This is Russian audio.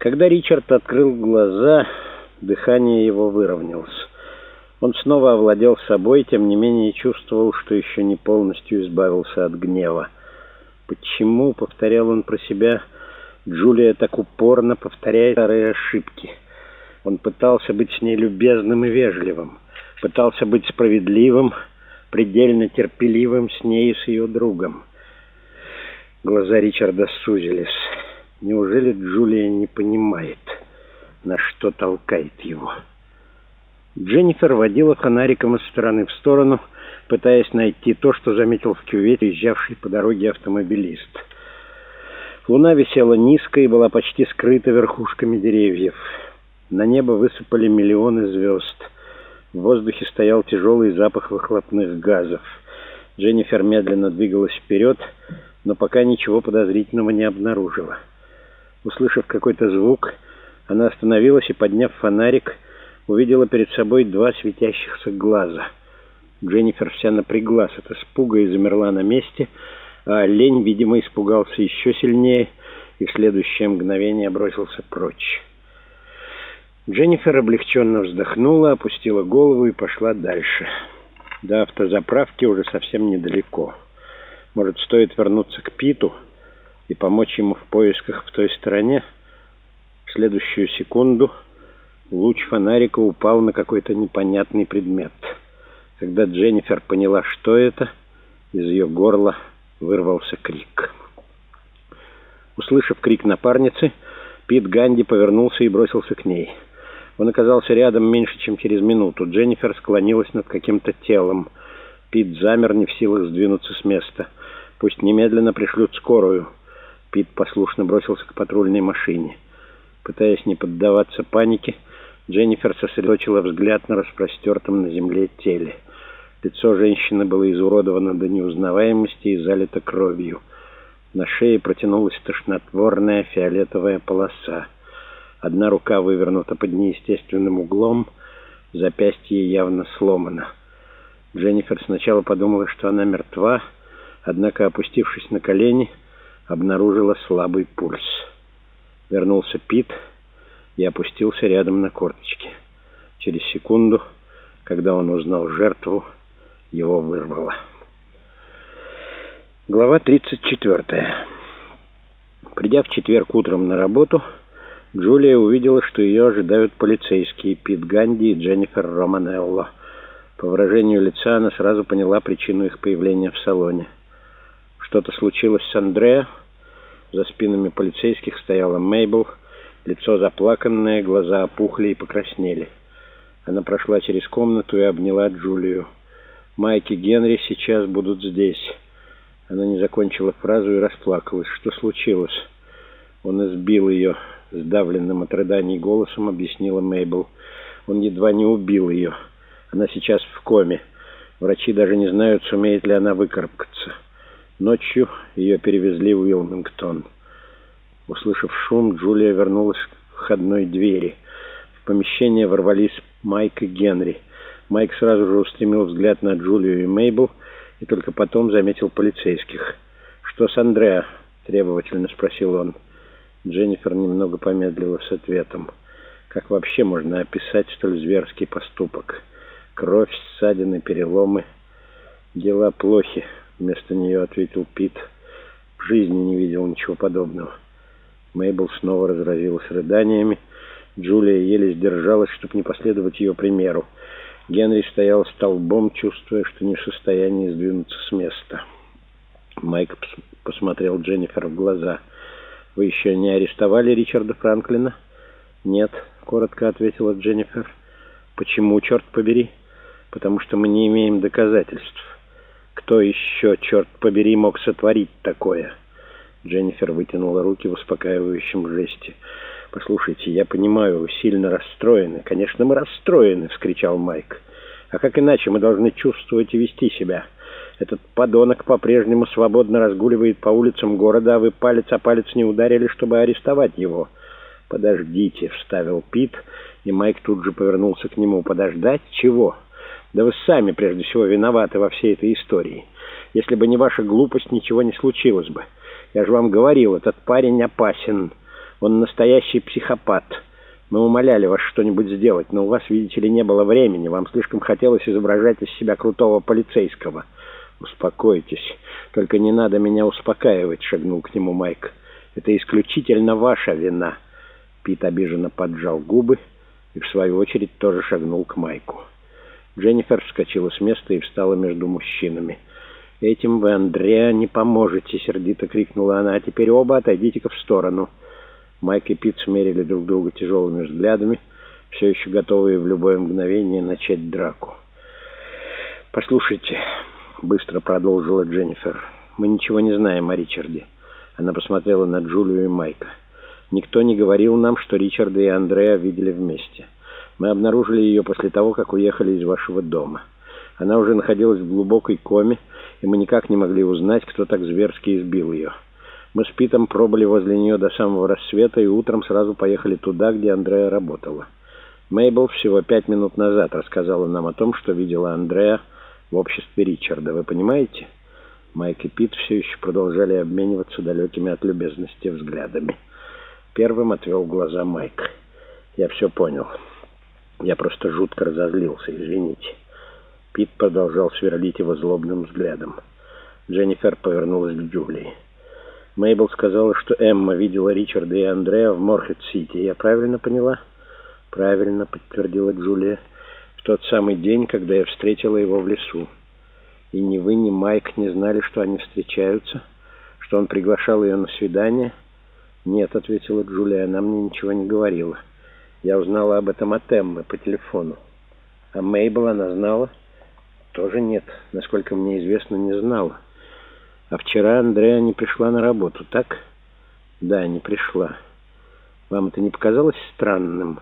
Когда Ричард открыл глаза, дыхание его выровнялось. Он снова овладел собой, тем не менее чувствовал, что еще не полностью избавился от гнева. Почему, повторял он про себя, Джулия так упорно повторяет старые ошибки? Он пытался быть с ней любезным и вежливым, пытался быть справедливым, предельно терпеливым с ней и с ее другом. Глаза Ричарда сузились. Неужели Джулия не понимает, на что толкает его? Дженнифер водила фонариком из стороны в сторону, пытаясь найти то, что заметил в кювете езжавший по дороге автомобилист. Луна висела низко и была почти скрыта верхушками деревьев. На небо высыпали миллионы звезд. В воздухе стоял тяжелый запах выхлопных газов. Дженнифер медленно двигалась вперед, но пока ничего подозрительного не обнаружила. Услышав какой-то звук, она остановилась и, подняв фонарик, увидела перед собой два светящихся глаза. Дженнифер вся напряглась от испуга и замерла на месте, а олень, видимо, испугался еще сильнее и в следующее мгновение бросился прочь. Дженнифер облегченно вздохнула, опустила голову и пошла дальше. До автозаправки уже совсем недалеко. Может, стоит вернуться к Питу — и помочь ему в поисках в той стороне. В следующую секунду луч фонарика упал на какой-то непонятный предмет. Когда Дженнифер поняла, что это, из ее горла вырвался крик. Услышав крик напарницы, Пит Ганди повернулся и бросился к ней. Он оказался рядом меньше, чем через минуту. Дженнифер склонилась над каким-то телом. Пит замер, не в силах сдвинуться с места. Пусть немедленно пришлют скорую. Пит послушно бросился к патрульной машине. Пытаясь не поддаваться панике, Дженнифер сосредоточила взгляд на распростертом на земле теле. Лицо женщины было изуродовано до неузнаваемости и залито кровью. На шее протянулась тошнотворная фиолетовая полоса. Одна рука вывернута под неестественным углом, запястье явно сломано. Дженнифер сначала подумала, что она мертва, однако, опустившись на колени, обнаружила слабый пульс. Вернулся Пит и опустился рядом на корточки. Через секунду, когда он узнал жертву, его вырвало. Глава 34. Придя в четверг утром на работу, Джулия увидела, что ее ожидают полицейские Пит Ганди и Дженнифер Романелло. По выражению лица она сразу поняла причину их появления в салоне. Что-то случилось с Андреа, за спинами полицейских стояла Мейбл, лицо заплаканное, глаза опухли и покраснели. Она прошла через комнату и обняла Джулию. «Майк и Генри сейчас будут здесь». Она не закончила фразу и расплакалась. «Что случилось?» Он избил ее, сдавленным от рыданий голосом объяснила Мейбл. Он едва не убил ее. Она сейчас в коме. Врачи даже не знают, сумеет ли она выкарабкаться. Ночью ее перевезли в Уилмингтон. Услышав шум, Джулия вернулась к входной двери. В помещение ворвались Майк и Генри. Майк сразу же устремил взгляд на Джулию и Мейбл и только потом заметил полицейских. «Что с Андреа?» — требовательно спросил он. Дженнифер немного помедлила с ответом. Как вообще можно описать столь зверский поступок? Кровь, ссадины, переломы. Дела плохи. Вместо нее ответил Пит. В жизни не видел ничего подобного. Мейбл снова разразилась рыданиями. Джулия еле сдержалась, чтобы не последовать ее примеру. Генри стоял столбом, чувствуя, что не в состоянии сдвинуться с места. Майк посмотрел Дженнифер в глаза. «Вы еще не арестовали Ричарда Франклина?» «Нет», — коротко ответила Дженнифер. «Почему, черт побери?» «Потому что мы не имеем доказательств». Кто еще, черт побери, мог сотворить такое? Дженнифер вытянула руки в успокаивающем жесте. «Послушайте, я понимаю, вы сильно расстроены». «Конечно, мы расстроены!» — вскричал Майк. «А как иначе мы должны чувствовать и вести себя? Этот подонок по-прежнему свободно разгуливает по улицам города, а вы палец о палец не ударили, чтобы арестовать его». «Подождите», — вставил Пит, и Майк тут же повернулся к нему. «Подождать? Чего?» Да вы сами, прежде всего, виноваты во всей этой истории. Если бы не ваша глупость, ничего не случилось бы. Я же вам говорил, этот парень опасен. Он настоящий психопат. Мы умоляли вас что-нибудь сделать, но у вас, видите ли, не было времени. Вам слишком хотелось изображать из себя крутого полицейского. Успокойтесь. Только не надо меня успокаивать, шагнул к нему Майк. Это исключительно ваша вина. Пит обиженно поджал губы и, в свою очередь, тоже шагнул к Майку. Дженнифер вскочила с места и встала между мужчинами. «Этим вы, Андреа, не поможете!» — сердито крикнула она. «А теперь оба отойдите-ка в сторону!» Майк и Пит смерили друг друга тяжелыми взглядами, все еще готовые в любое мгновение начать драку. «Послушайте», — быстро продолжила Дженнифер, — «мы ничего не знаем о Ричарде». Она посмотрела на Джулию и Майка. «Никто не говорил нам, что Ричарда и Андреа видели вместе. Мы обнаружили ее после того, как уехали из вашего дома. Она уже находилась в глубокой коме, и мы никак не могли узнать, кто так зверски избил ее. Мы с Питом пробыли возле нее до самого рассвета и утром сразу поехали туда, где Андрея работала. Мейбл всего пять минут назад рассказала нам о том, что видела Андрея в обществе Ричарда. Вы понимаете? Майк и Пит все еще продолжали обмениваться далекими от любезности взглядами. Первым отвел глаза Майк. «Я все понял. Я просто жутко разозлился, извините». Пит продолжал сверлить его злобным взглядом. Дженнифер повернулась к Джулии. Мейбл сказала, что Эмма видела Ричарда и Андрея в Морхед-Сити. Я правильно поняла? Правильно, подтвердила Джулия. В тот самый день, когда я встретила его в лесу. И ни вы, ни Майк не знали, что они встречаются? Что он приглашал ее на свидание? Нет, ответила Джулия, она мне ничего не говорила. Я узнала об этом от Эммы по телефону. А Мейбл она знала? Тоже нет, насколько мне известно, не знала. А вчера Андреа не пришла на работу, так? Да, не пришла. Вам это не показалось странным?